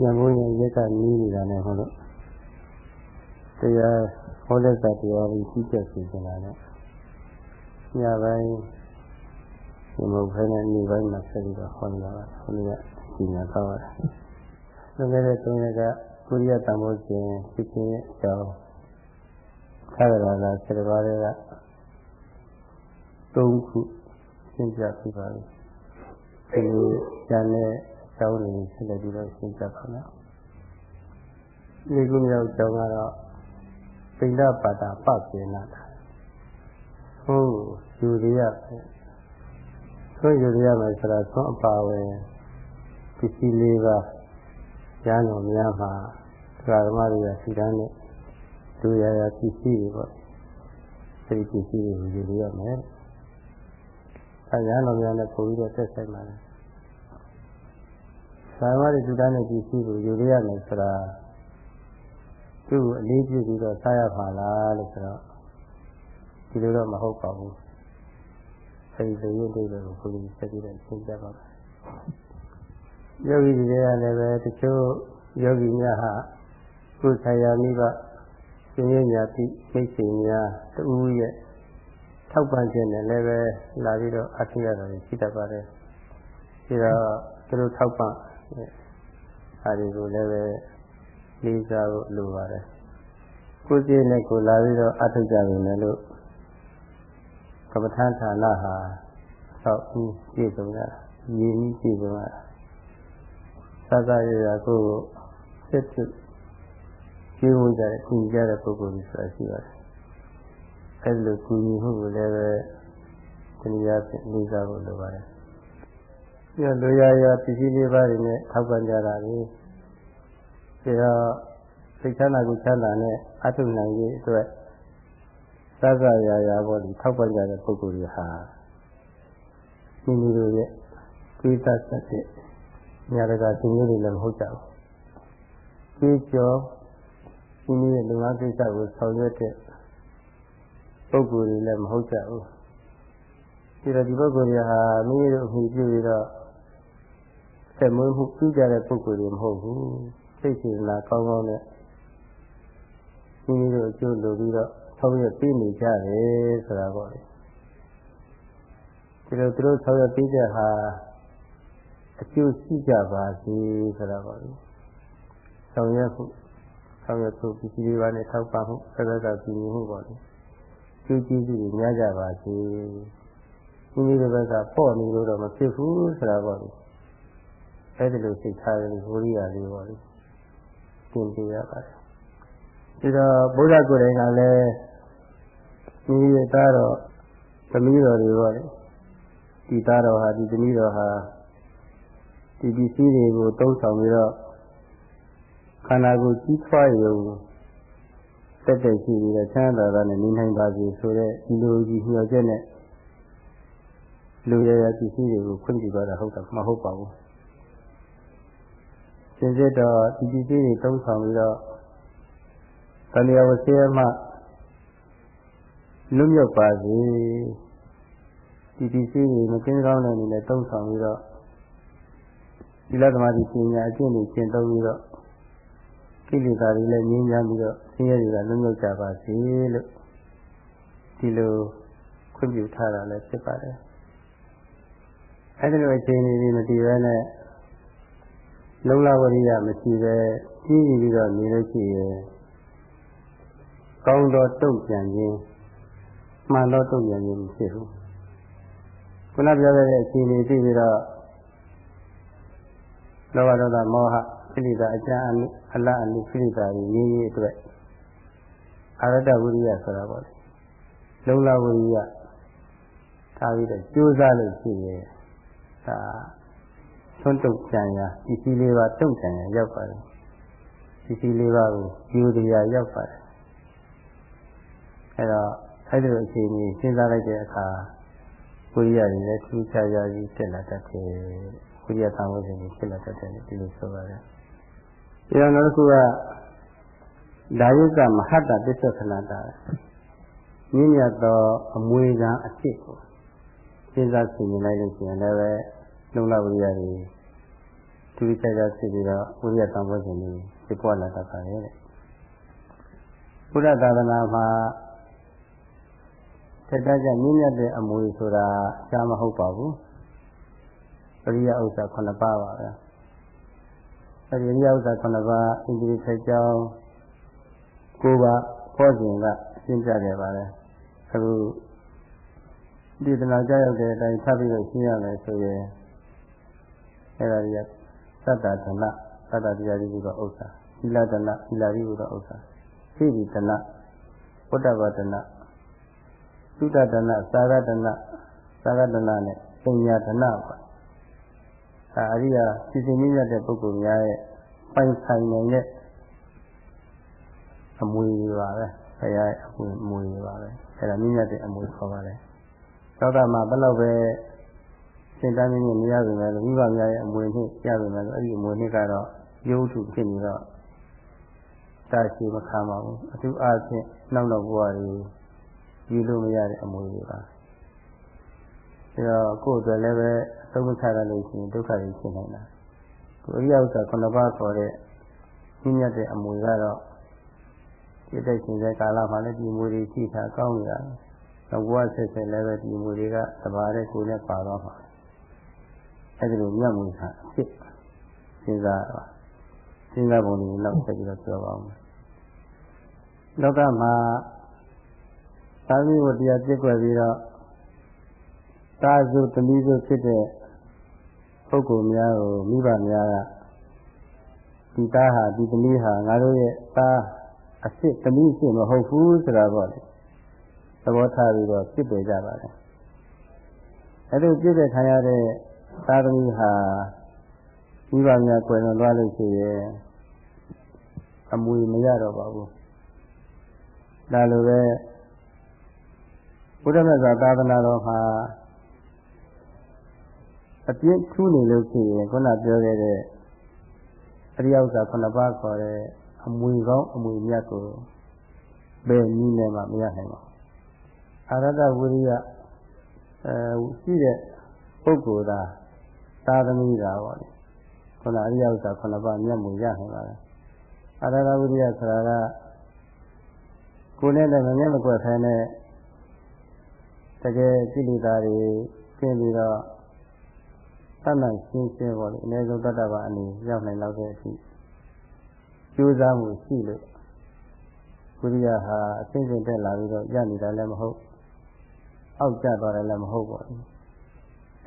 ညံမိုးရင်ရက်ကနီးနေတာနဲ့ဟုတ်လို့တရားဟောလက်စာတရားကြီးကြီးကျက်စီနေတာနဲ့ညပိုင်းဒီမဟုတ်ဘဲနဲ့နေ့ပိုင်းမှာဆက်ပြီးတော့ဟောနေတာပါခொနည်းကဒီညာတော့ရတယ်လွန်ခဲ့တဲ့၃ရက်ကကုရိယတံမိုးရှင်ဖြစ်ခြင်းရဲ့အကြောင်းသာရလာလာစေတပါးတွေက၃ခုရှင်းပြပြပါလိမ့်ဒီလိုကျန်တဲ့အ ကြောင်းတွေဆက်လက်ပြီးတော့ရှင်းပြပါမယ်ဒီခုမြောက်အကြောင်းကတော့ပိဋကပါတာပပြေနာတာဟုတ်ယူရရဆိုယူရရမယ်ဆိုတာသွန်အပါဝင်ပစ္စည်းလေးပါးရဟန်းတော်များမှာဒကာဓမ္မတွေကစီတန်းနဲ့ဒူရရပစ္စည်းတွေပေါ့အဲဒီပစ္စည်းတွေကိုယူရရမယ်အဲရဟန်းတော်များနဲ့ပုံပြီးတော့ဆက်ဆိုင်ပါလေ သာမရီဒူတန်းနဲ့ပစ္စည်းကိုယူရရမယ်ဆိုတာသူ့ကိုအလေးပြုပြီးတော့စားရပါလားလို့ဆိုတော့ဒီလိုတော့မဟုတ်ပါဘူးအဲဒီလိုရင်းတွေကိုဘုရားဆက်ပြီးတော့ရှင်းပြပါမယ်ယောဂီတွေကလည်းပဲတချို့ယောဂီများဟာကိုယ်ဆရာမိဘရှင်ရညာတိမိတ်ဆွေများတူရဲ့ထောက်ပံ့ခြင်းနဲ့လည်းပဲလာပြီးတော့အထင်ရတယ်ရှိတတ်ပါတယ်ဒီတော့သူတို့ထောက်ပံ့ အဲဒီကိုလည်းပဲလေးစားဖို့လိုပါတယ်ကိုယ်စီနဲ့ကိုလာပြီးတော့အထောက်ကြပြီလေလို့ကမ္မထာဌာနဟာသောက်ဦးပြည့်စုံတာရည်ကြီးပြည့်စုံတာသာသာရရာကိုစစ်စစ်ကျင်းဝင်ကြတဲ့ကုကြတဲ့ပုဂ္ဂိုလ်ကြီးဆိုတာရှိပါတယ်အဲဒီလိုကုညီမှုကိုလည်းပဲတရားဖြင့်လေးစားဖို့လိုပါတယ် ပြီးတော့လူရရပစ္စည်းလေးပါးတွေနဲ့ထောက်ပံ့ကြတာလေဒါတော့စိတ်ချမ်းသာကိုချမ်းသာနဲ့အထုနိုင်ရေးအတွက်သက္ကရာရာပေါ်ဒီထောက်ပံ့ကြတဲ့ပုဂ္ဂိုလ်တွေဟာမိမိတို့ရဲ့ကိစ္စဆက်တဲ့ညာတကာသင်္ကေတတွေလည်းမဟုတ်ကြဘူး။ကြေးကျော်မိမိရဲ့လုပ်ငန်းကိစ္စကိုဆောင်ရွက်တဲ့ပုဂ္ဂိုလ်တွေလည်းမဟုတ်ကြဘူး။ဒီတော့ဒီပုဂ္ဂိုလ်တွေဟာမိမိတို့အမှုပြုပြီးတော့ ဆက်မွေးမှုပြုကြတဲ့ပုဂ္ဂိုလ်တွေမဟုတ်ဘူး။စိတ်စေနာကောင်းကောင်းနဲ့မိမိတို့အကျိုးလိုပြီးတော့ဆောင်ရွက်ပေးနေကြတယ်ဆိုတာပေါ့လေဒီလိုသူတို့ဆောင်ရွက်ပေးတဲ့ဟာအကျိုးရှိကြပါစေဆိုတာပေါ့လေဆောင်ရွက်မှုဆောင်ရွက်ဖို့ပစ္စည်းတွေပါနဲ့ထောက်ပံ့မှုဆက်ဆက်ကပြည်မှုပေါ့လေကျိုးကျေးဇူးတွေများကြပါစေမိမိတို့ဘက်ကပေါ့နေလို့တော့မဖြစ်ဘူးဆိုတာပေါ့လေ အဲ့ဒီလိုစိတ်ထားရလို့ဝိရိယလေးပေါ့လေသင်ပြရပါတယ်ဒီတော့ဘုရားကိုယ်တိုင်ကလည်းဒီသားတော်သမီးတော်တွေပေါ့လေဒီသားတော်ဟာဒီသမီးတော်ဟာဒီပစ္စည်းတွေကိုတုံးဆောင်ပြီးတော့ခန္ဓာကိုယ်ကြီးထွားရုံတက်တက်ရှိပြီးတော့ချမ်းသာတာနဲ့နေနိုင်ပါစေဆိုတဲ့ဒီလိုကြီးညှော်ချက်နဲ့လူရရပစ္စည်းတွေကိုခွင့်ပြုပါတာဟုတ်တာမဟုတ်ပါဘူး စင်စစ်တော့ဒီပစ္စည်းတွေတုံးဆောင်ပြီးတော့တဏှာဝဆေးမှလွတ်မြောက်ပါစေဒီပစ္စည်းတွေမကင်းကောင်းတဲ့အနေနဲ့တုံးဆောင်ပြီးတော့ဒီလသမားဒီပညာအကျင့်တွေကျင့်သုံးပြီးတော့ကိလေသာတွေလည်းငြင်းချမ်းပြီးတော့ဆင်းရဲတွေကလွတ်မြောက်ကြပါစေလို့ဒီလိုခွင့်ပြုထားတာလည်းဖြစ်ပါတယ်အဲဒီလိုအခြေအနေတွေမတည်ဘဲနဲ့ လုံလဝရိယမရှိပဲကြီးကြီးပြီးတော့နေလို့ရှိရင်ကောင်းသောတုံ့ပြန်ခြင်းမှန်သောတုံ့ပြန်ခြင်းမရှိဘူးခုနပြောခဲ့တဲ့အခြေအနေသိပြီးတော့လောဘဒေါသမောဟခိလေသာအကျဉ်းအလအနုခိလေသာတွေရေးရေးအတွက်အရတ္တဝိရိယဆိုတာပေါ့လေလုံလဝိရိယထားပြီးတော့ကြိုးစားလို့ရှိရင်ဒါ သွန်းတုတ်ကြံရာပစ္စည်းလေးပါတုတ်ကြံရာရောက်ပါတယ်ပစ္စည်းလေးပါကိုယူတရားရောက်ပါတယ်အဲတော့အဲ့ဒီလိုအခြေအနေစဉ်းစားလိုက်တဲ့အခါကိုရိယာတွေလည်းထူးခြားခြားကြီးတက်လာတတ်တယ်ကိုရိယာသံဝေရှင်ကြီးဖြစ်လာတတ်တယ်ဒီလိုဆိုပါတယ်ဒီတော့နောက်တစ်ခုကဒါယုကမဟတ္တပစ္ဆခဏတာမြင့်မြတ်သောအမွေခံအဖြစ်ကိုစဉ်းစားဆင်ခြင်လိုက်လို့ရှိရင်လည်း လုံလဝိရိယတွေထတူတူခြားခြားဖြစ်ပြီးတော့ဝိရိယတန်ဖိုးခြင်းတွေဖြစ်ပေါ်လာတတ်ပါတယ်တဲ့ဘုရားသာသနာမှာတတကြမြင့်မြတ်တဲ့အမွေဆိုတာရှားမဟုတ်ပါဘူးပရိယဥစ္စာ9ပါးပါပဲအဲဒီပရိယဥစ္စာ9ပါးအင်္ဂလိပ်ဆက်ကြောင်းကိုပါဖောစဉ်ကရှင်းပြခဲ့ပါတယ်အခုဒီတနာကြောက်တဲ့အတိုင်းထပ်ပြီးတော့ရှင်းရမယ်ဆိုရင် အဲဒါကြီးသတ္တဒနာသတ္တတရားကြီးကဥစ္စာသီလဒနာသီလကြီးကဥစ္စာသိပြီဒနာဝတ္တဝဒနာသုတဒနာသာဂဒနာသာဂဒနာနဲ့ပညာဒနာပါအဲအရိယာစီစဉ်မြင့်တဲ့ပုဂ္ဂိုလ်များရဲ့ပိုင်ဆိုင်နေတဲ့အမွေပါပဲဆရာရဲ့အမွေပါပဲအဲဒါမြင့်တဲ့အမွေခေါ်ပါတယ်သောတာမှာဘယ်လောက်ပဲ စင်တန်းမြင့်မရပါမယ်လို့မိဘများရဲ့အမွေနှစ်ရပါမယ်လို့အဲ့ဒီအမွေနှစ်ကတော့ရုပ်ထုဖြစ်နေတော့တာရှိမခံပါဘူးအထူးအားဖြင့်နောက်နောက်ဘဝတွေယူလို့မရတဲ့အမွေတွေပါဒါတော့ကိုယ်အတွက်လည်းပဲသုံးမချရလို့ရှိရင်ဒုက္ခတွေဖြစ်နိုင်တာကိုအရိယဥစ္စာခုနှစ်ပါးခေါ်တဲ့ညဉ့်ညက်တဲ့အမွေကတော့ဒီတိုက်ရှင်တဲ့ကာလမှာလည်းဒီအမွေတွေရှိတာကောင်းနေတာတော့ဘဝဆက်ဆက်လည်းပဲဒီအမွေတွေကတဘာတဲ့ကိုယ်နဲ့ပါတော့မှာ အဲဒီလိုမြတ်မွေဟာအဖြစ်စဉ်းစားပါစဉ်းစားပုံတွေနောက်ဆက်ပြီးတော့ပြောပါဦးမယ်လောကမှာသာဝိဝတရားပြည့်ွက်ပြီးတော့သာစုတမိစုဖြစ်တဲ့ပုဂ္ဂိုလ်များကိုမိဘများကဒီသားဟာဒီသမီးဟာငါတို့ရဲ့သားအစ်စ်သမီးအစ်မဟုတ်ဘူးဆိုတာပေါ့လေသဘောထားပြီးတော့ပြစ်ပယ်ကြပါတယ်အဲဒါပြစ်တဲ့ခံရတဲ့ သာသမီဟာမိဘများကွယ်လွန်သွားလို့ရှိရင်အမွေမရတော့ပါဘူးဒါလိုပဲဘုရားမြတ်စွာသာသနာတော်မှာအပြည့်ထူးနေလို့ရှိရင်ခုနပြောခဲ့တဲ့အရိယဥစ္စာခုနှစ်ပါးခေါ်တဲ့အမွေကောင်းအမွေမြတ်ကိုဘယ်နည်းနဲ့မှမရနိုင်ပါဘူးအာရတဝိရိယအဲရှိတဲ့ပုဂ္ဂိုလ်သာ သာသမီသာပေါ့လေခုနအရိယဥစ္စာခုနှစ်ပါးမြတ်မှုရနိုင်ပါလားအာရတဝိရိယဆိုတာကကိုယ်နဲ့လည်းမမြဲမကွက်ဖဲနဲ့တကယ်ကိလေသာတွေကျင်းပြီးတော့တတ်နိုင်ရှင်းရှင်းပေါ့လေအနည်းဆုံးတတ္တဝအနေရောက်နိုင်တော့တဲ့အထိကြိုးစားမှုရှိလို့ဝိရိယဟာအစဉ်စဉ်တက်လာပြီးတော့ရနေတာလည်းမဟုတ်အောက်ကျသွားတယ်လည်းမဟုတ်ပါဘူး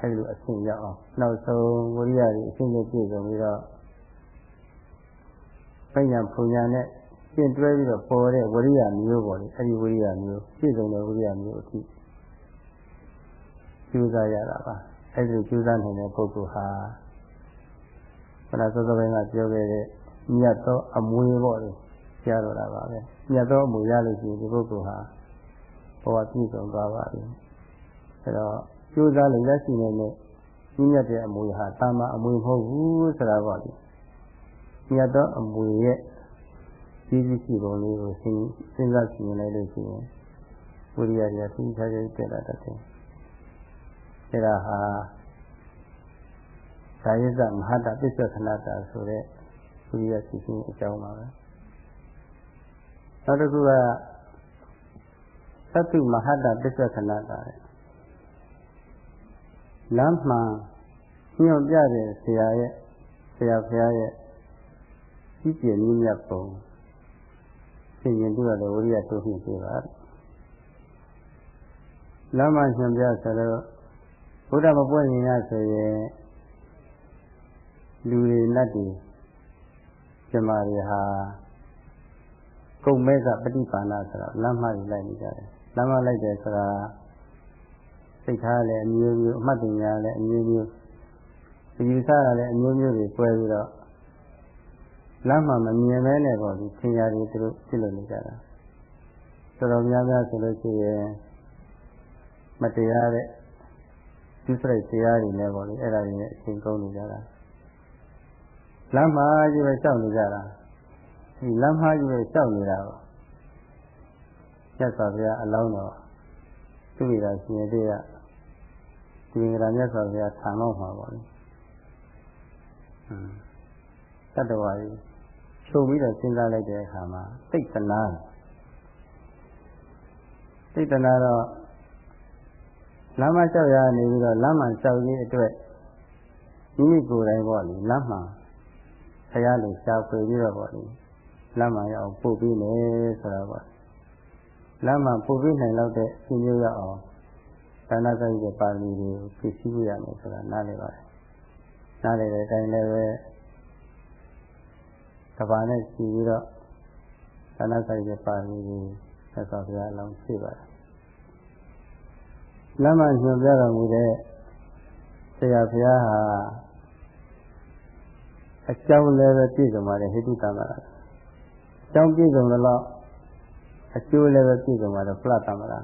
အဲဒီလိုအဆင့်ရောက်အောင်နောက်ဆုံးဝိရိယကြီးအစဉ်စဉ်ပြည့်စုံပြီးတော့ပညာပူညာနဲ့ရှင်းတွဲပြီးတော့ပေါ်တဲ့ဝိရိယမျိုးပေါ့လေအဲဒီဝိရိယမျိုးပြည့်စုံတဲ့ဝိရိယမျိုးအထိကျိုးစားရတာပါအဲဒီကျိုးစားနိုင်တဲ့ပုဂ္ဂိုလ်ဟာခဏစောစောပိုင်းကပြောခဲ့တဲ့မြတ်သောအမွေပေါ့လေကြားတော့တာပါပဲမြတ်သောအမွေရလို့ရှိရင်ဒီပုဂ္ဂိုလ်ဟာဘဝပြည့်စုံသွားပါပြီအဲတော့ ကျိုးစားလို့လက်ရှိနေတဲ့ကြီးမြတ်တဲ့အမွေဟာတာမအမွေမဟုတ်ဘူးဆိုတာပေါ့လေမြတ်သောအမွေရဲ့ကြီးကြီးရှိပုံလေးကိုစဉ်းစားကြည့်နေလိုက်လို့ရှိရင်ဝိရိယကြီးသိချာချာတက်လာတတ်တယ်အဲဒါဟာဇာယဇမဟာတပစ္စခဏတာဆိုတဲ့ဝိရိယရှိခြင်းအကြောင်းပါပဲနောက်တစ်ခုကသတ္တုမဟာတပစ္စခဏတာ လမ်းမှန်ညွှန်ပြတဲ့ဆရာရဲ့ဆရာဖရာရဲ့ကြီးကျယ်မြင့်မြတ်ပုံသင်ရင်တို့ရတဲ့ဝိရိယတိုးမြင့်ပြပါလမ်းမှညွှန်ပြဆိုတော့ဘုရားမပွင့်ရင်ရဆိုရင်လူတွေနတ်တွေကျမတွေဟာကုံမဲကပฏิပါဏဆိုတော့လမ်းမှကြီးလိုက်နေကြတယ်လမ်းမှလိုက်တယ်ဆိုတာ စိတ်ထားလည်းအမျိုးမျိုးအမှတ်ပညာလည်းအမျိုးမျိုးဒီယူဆတာလည်းအမျိုးမျိုးတွေပွဲပြီးတော့လမ်းမှမမြင်မဲနဲ့ပေါ့ဒီသင်ရတယ်သူတို့ဖြစ်လို့နေကြတာတော်တော်များများဆိုလို့ရှိရင်မတရားတဲ့ဒီစရိုက်တရားတွေနဲ့ပေါ့လေအဲ့ဒါတွေနဲ့အချိန်ကုန်နေကြတာလမ်းမှားကြီးပဲရှောက်နေကြတာဒီလမ်းမှားကြီးပဲရှောက်နေတာပေါ့မြတ်စွာဘုရားအလောင်းတော်သူ့ရရှင်ရတဲ့က ဒီငရာမြတ်စွာဘုရားဆံတော့မှာပေါ့လေတတ္တဝါကြီးချုပ်ပြီးတော့စဉ်းစားလိုက်တဲ့အခါမှာသိတနာသိတနာတော့လမ်းမလျှောက်ရနေပြီးတော့လမ်းမှလျှောက်ရေးအတွက်မိမိကိုယ်တိုင်ပေါ့လေလမ်းမှဆရာလူရှာဖွေပြီးတော့ပေါ့လေလမ်းမှရအောင်ပို့ပြီးမယ်ဆိုတာပေါ့လမ်းမှပို့ပြီးနိုင်တော့တဲ့ရှင်မျိုးရအောင် ဒါနဆိုင်ရဲ့ပါဠိတွေကိုသိရှိရမယ်ဆိုတာနားလည်ပါတယ်နားလည်တဲ့အတိုင်းလည်းပဲကဘာနဲ့ရှိပြီးတော့ဒါနဆိုင်ရဲ့ပါဠိတွေသက်သာဘုရားအလောင်းရှိပါတယ်လမ်းမှညွှန်ပြတော်မူတဲ့ဆရာဘုရားဟာအကြောင်းလည်းပဲပြည့်စုံပါတယ်ဟိတုတမရာအကြောင်းပြည့်စုံတော့အကျိုးလည်းပဲပြည့်စုံပါတယ်ဖလတမရာ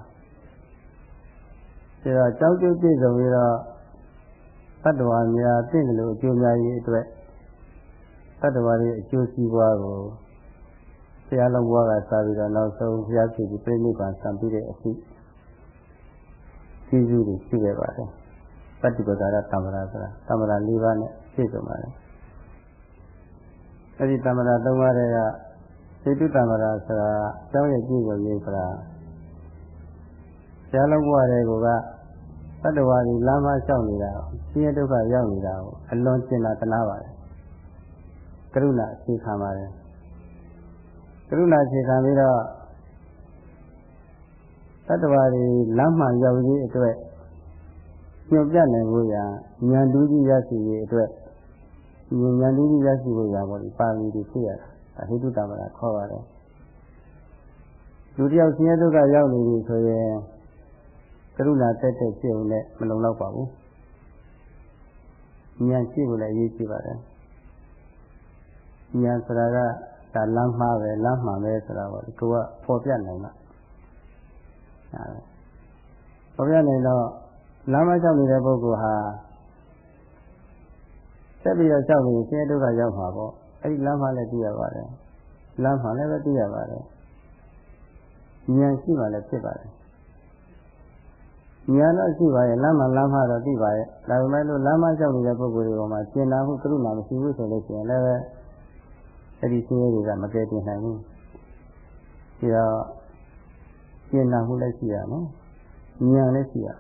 ဒါတော့ကြောင်းကျိုးပြည့်စုံပြီးတော့တတ္တဝါများသိတယ်လို့အကျိုးများရေးအတွက်တတ္တဝါရဲ့အကျိုးစီးပွားကိုဘုရားလုံးဘွားကစပြီးတော့နောက်ဆုံးဘုရားဖြစ်ပြီးပြိဋိဘံဆံပြီးတဲ့အဖြစ်ကြီးစုတွေရှိခဲ့ပါတယ်ပฏิပဒါရတမ္မရာဆိုတာတမ္မရာ၄ပါးနဲ့ပြည့်စုံပါတယ်အဲဒီတမ္မရာ၃ပါးတွေကစေတုတမ္မရာဆိုတာအကြောင်းရဲ့ကြည့်ကိုရေးဆိုတာ ဆရာလုံးဘုရားတွေကတတ္တဝါတွေလမ်းမလျှောက်နေတာဆင်းရဲဒုက္ခရောက်နေတာကိုအလွန်ကျင်တာတနာပါတယ်ကရုဏာအခြေခံပါတယ်ကရုဏာအခြေခံပြီးတော့တတ္တဝါတွေလမ်းမှရောက်ရေးအတွက်ညွတ်ပြနိုင်ဖို့ရာဉာဏ်တူးကြီးရရှိရေးအတွက်ဉာဏ်တူးကြီးရရှိဖို့ရာပေါ့ဒီပါဠိတွေဖြစ်ရတာအဟိတုတမရာခေါ်ပါတယ်လူတယောက်ဆင်းရဲဒုက္ခရောက်နေပြီဆိုရင်က ရုဏာတက်တက်ဖြစ်ုံနဲ့မလုံလောက်ပါဘူးဉာဏ်ရှိဖို့လည်းအရေးကြီးပါတယ်ဉာဏ်ဆိုတာကဒါလမ်းမှားပဲလမ်းမှန်ပဲဆိုတာပေါ့ဒီကိုကပေါ်ပြနိုင်မှာဒါပဲပေါ်ပြနိုင်တော့လမ်းမလျှောက်နေတဲ့ပုဂ္ဂိုလ်ဟာဆက်ပြီးတော့လျှောက်နေဆင်းရဲဒုက္ခရောက်မှာပေါ့အဲ့ဒီလမ်းမှလည်းသိရပါတယ်လမ်းမှလည်းပဲသိရပါတယ်ဉာဏ်ရှိမှလည်းဖြစ်ပါတယ် ဉာဏ်တော့ရှိပါရဲ့လမ်းမှလမ်းမှတော့သိပါရဲ့ဒါပေမဲ့လို့လမ်းမလျှောက်နေတဲ့ပုဂ္ဂိုလ်တွေပေါ်မှာကျင်နာမှုကရုဏာမရှိဘူးဆိုလို့ရှိရင်လည်းအဲ့ဒီဆင်းရဲတွေကမကယ်တင်နိုင်ဘူးဒီတော့ကျင်နာမှုလည်းရှိရမယ်ဉာဏ်လည်းရှိရမယ်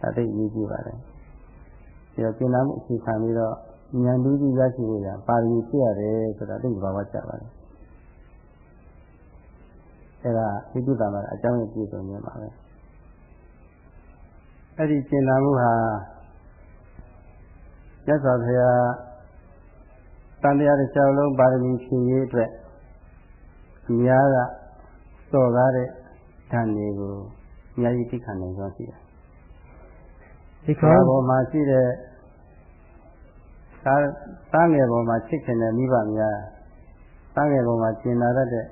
ဒါသိရေးကြည့်ပါတယ်ဒီတော့ကျင်နာမှုအခြေခံပြီးတော့ဉာဏ်တူးကြီးရရှိဖို့ရပါရမီဖြစ်ရတယ်ဆိုတာသိဘာဝကြပါတယ်အဲ့ဒါဣတုတ္တမှာအကြောင်းရပြည့်စုံနေပါပဲ အဲ့ဒီကျင်နာမှုဟာမြတ်စွာဘုရားတန်တရားတစ်ချက်လုံးပါရမီဖြည့်ရေးအတွက်အများကစော်ကားတဲ့ဓာတ်တွေကိုအများကြီးသိခံနိုင်သွားရှိတယ်ဒီခေါ်ပေါ်မှာရှိတဲ့သားသားငယ်ပေါ်မှာချစ်ခင်တဲ့မိဘများသားငယ်ပေါ်မှာကျင်နာတတ်တဲ့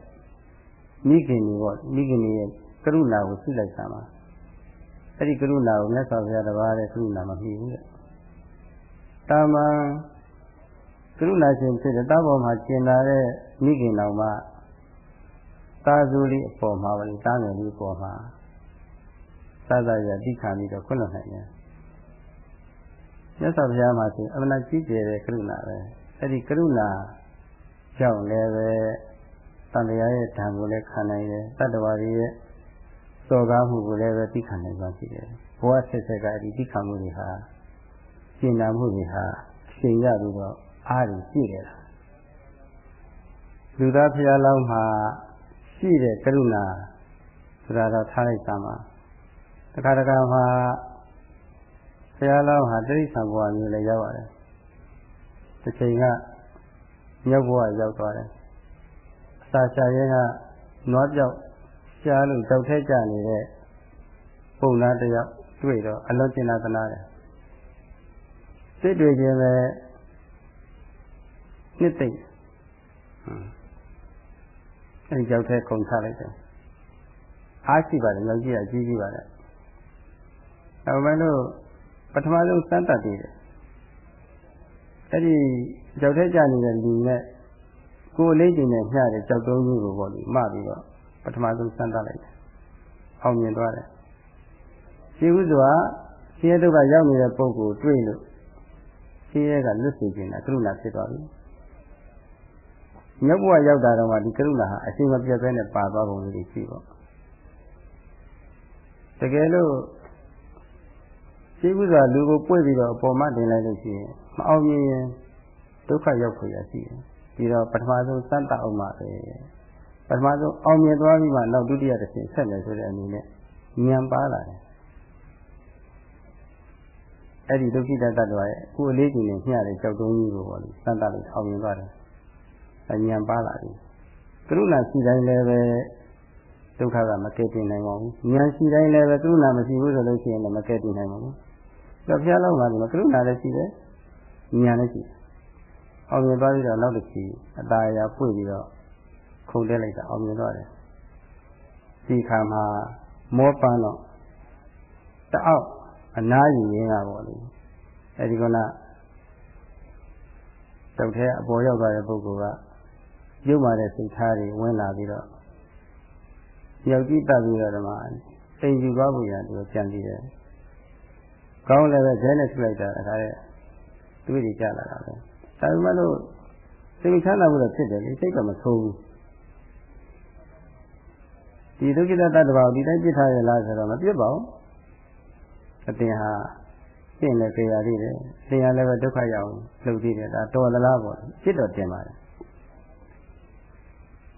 မိခင်တွေပေါ့မိခင်တွေရဲ့ကရုဏာကိုသိလိုက်တာမှာ အဲ့ဒီကရုဏာကိုမြတ်စွာဘုရားတပါးတဲ့ကရုဏာမမှီဘူးတဲ့တာမန်ကရုဏာရှင်ဖြစ်တဲ့တာပေါ်မှာကျင်နာတဲ့မိခင်တော်မှာသာစုလေးအပေါ်မှာပဲတားငယ်လေးပေါ်မှာသာသာရတိခံပြီးတော့ခွင့်လွှတ်နိုင်တယ်မြတ်စွာဘုရားမှာဆိုအမှန်ကြီးကျယ်တဲ့ကရုဏာပဲအဲ့ဒီကရုဏာကြောင့်လည်းပဲတန်တရားရဲ့ဓာန်ကိုလည်းခံနိုင်တယ်တတ္တဝါတွေရဲ့ စော်ကားမှုကိုလည်းပဲသိခံနိုင်ပါရှိတယ်ဘဝဆက်ဆက်ကအဲ့ဒီသိခံမှုတွေဟာရှင်းနာမှုတွေဟာအရှင်ရပြီးတော့အားကြီးပြည့်တယ်လူသားဖျားလောင်းမှာရှိတဲ့ကရုဏာဆိုတာတော့ထားလိုက်တာမှာတခါတခါမှာဘုရားလောင်းဟာတိရိစ္ဆာန်ဘဝမျိုးလည်းရောက်ရတယ်တစ်ချိန်ကမြောက်ဘဝရောက်သွားတယ်အစာရှာရဲကနွားပြောက် ရှားလို့တောက်ထဲကျနေတဲ့ပုံသားတယောက်တွေ့တော့အလုံးကျင်နာသနာတယ်စိတ်တွေခြင်းပဲနှစ်သိမ့်အဲဒီကြောက်ထဲခုန်ချလိုက်တယ်အားရှိပါတယ်လောက်ကြီးအကြီးကြီးပါတယ်ဒါပေမဲ့လို့ပထမဆုံးစမ်းတတ်သေးတယ်အဲ့ဒီကြောက်ထဲကြနေတဲ့လူနဲ့ကိုယ်အလေးချိန်နဲ့မျှတဲ့ကြောက်တုံးကြီးကိုပေါ့လေမှပြီးတော့ ပထမဆုံးစမ်းတတ်လိုက်တယ်အောင်မြင်သွားတယ်ရှိဥစွာဆင်းရဲဒုက္ခရောက်နေတဲ့ပုဂ္ဂိုလ်တွေ့လို့ဆဆင်းရဲကလွတ်စေခြင်းကကရုဏာဖြစ်သွားပြီမြတ်ဘုရားရောက်တာတော့မှဒီကရုဏာဟာအရှင်မပြတ်ဘဲနဲ့ပါသွားပုံလေးရှိပေါ့တကယ်လို့ရှိဘူးဆိုတာလူကိုပွေ့ပြီးတော့အပေါ်မှာတင်လိုက်လို့ရှိရင်မအောင်မြင်ရင်ဒုက္ခရောက်ခွင့်ရရှိတယ်ပြီးတော့ပထမဆုံးစမ်းသပ်အောင်ပါပဲ ပထမဆုံးအောင်မြင်သွားပြီးမှနောက်ဒုတိယတစ်ဆင့်ဆက်မယ်ဆိုတဲ့အနေနဲ့ဉာဏ်ပါလာတယ်အဲ့ဒီဒုက္ခိတတ္တဝါရဲ့အခုအလေးချိန်နဲ့မျှတဲ့ကြောက်တုံးကြီးကိုပေါ့လေစမ်းသပ်လို့အောင်မြင်သွားတယ်အဉာဏ်ပါလာပြီကရုဏာရှိတိုင်းလည်းပဲဒုက္ခကမကယ်တင်နိုင်ပါဘူးဉာဏ်ရှိတိုင်းလည်းပဲကရုဏာမရှိဘူးဆိုလို့ရှိရင်လည်းမကယ်တင်နိုင်ပါဘူးတော့ဘုရားလောက်လာတယ်ကရုဏာလည်းရှိတယ်ဉာဏ်လည်းရှိတယ်အောင်မြင်သွားပြီးတော့နောက်တစ်ချီအตาအရာပွေပြီးတော့ ခုန်တက်လိုက်တာအောင်မြင်သွားတယ်ဒီခါမှာမောပန်းတော့တအောက်အနားယူရင်းကပေါ့လေအဲဒီကနာတောက်ထဲအပေါ်ရောက်သွားတဲ့ပုဂ္ဂိုလ်ကရုပ်မာတဲ့စိတ်ထားတွေဝင်လာပြီးတော့ယောက်ျီးတက်ပြီးတော့ဓမ္မအိမ်ယူသွားဖို့ရသူကြံပြီးတယ်ကောင်းလည်းပဲခဲနဲ့ထုလိုက်တာအခါတဲ့တွေးကြကြလာတာပဲဒါပေမဲ့လို့စိတ်ချမ်းသာမှုတော့ဖြစ်တယ်လေစိတ်ကမဆိုးဘူး ဒီဒုက္ခိတတ္တဝါဒီတိုင်းပြစ်ထားရလားဆိုတော့မပြစ်ပါဘူးအတင်ဟာရှင်းလည်းကြရသေးတယ်။တင်ရလည်းပဲဒုက္ခရောက်လုပ်သေးတယ်ဒါတော်သလားပေါ့။ဖြစ်တော့တင်ပါတယ်။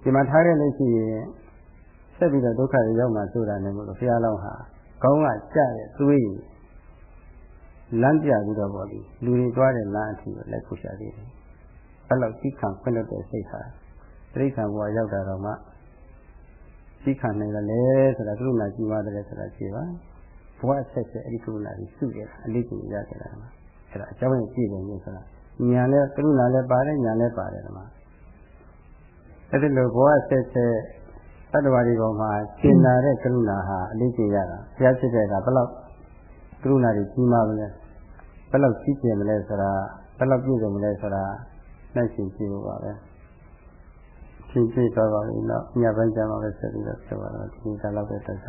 ဒီမှာထားရလို့ရှိရင်ဆက်ပြီးတော့ဒုက္ခတွေရောက်မှဆိုတာနဲ့မို့လို့ဘုရားလောင်းဟာကောင်းကကြတဲ့သွေးလမ်းပြပြီးတော့ပေါ့လေလူတွေသွားတဲ့လမ်းအထိကိုလက်ခုရှာသေးတယ်။အဲ့လောက်သိခံခွင့်လို့တဲ့စိတ်ဟာတိဋ္ဌာန်ဘဝရောက်တာတော့မှ သိခံနိုင်တယ်လေဆိုတာကရုဏာကြီးပါတယ်ဆိုတာရှိပါဘဝဆက်ဆက်အဲ့ဒီကရုဏာကြီးစုရအလေးကိုရကြတာမှာအဲ့ဒါအကြောင်းရင်းပြည့်စုံနေဆိုတာညာနဲ့ကရုဏာလည်းပါတယ်ညာလည်းပါတယ်ဒီမှာအဲ့ဒီလိုဘဝဆက်ဆက်တတ္တဝါတွေပေါ်မှာရှင်းလာတဲ့ကရုဏာဟာအလေးကျင့်ရတာဘုရားဖြစ်တဲ့ကဘယ်လောက်ကရုဏာတွေကြီးမားမလဲဘယ်လောက်ကြီးကျယ်မလဲဆိုတာဘယ်လောက်ပြည့်စုံမလဲဆိုတာနှိုက်ရှင်ကြည့်ဖို့ပါပဲ ရှင်းပြသွားပါပြီတော့ညပိုင်းကျမှပဲဆက်ပြီးတော့ပြောပါတော့ဒီကလောက်ပဲတက်ကြ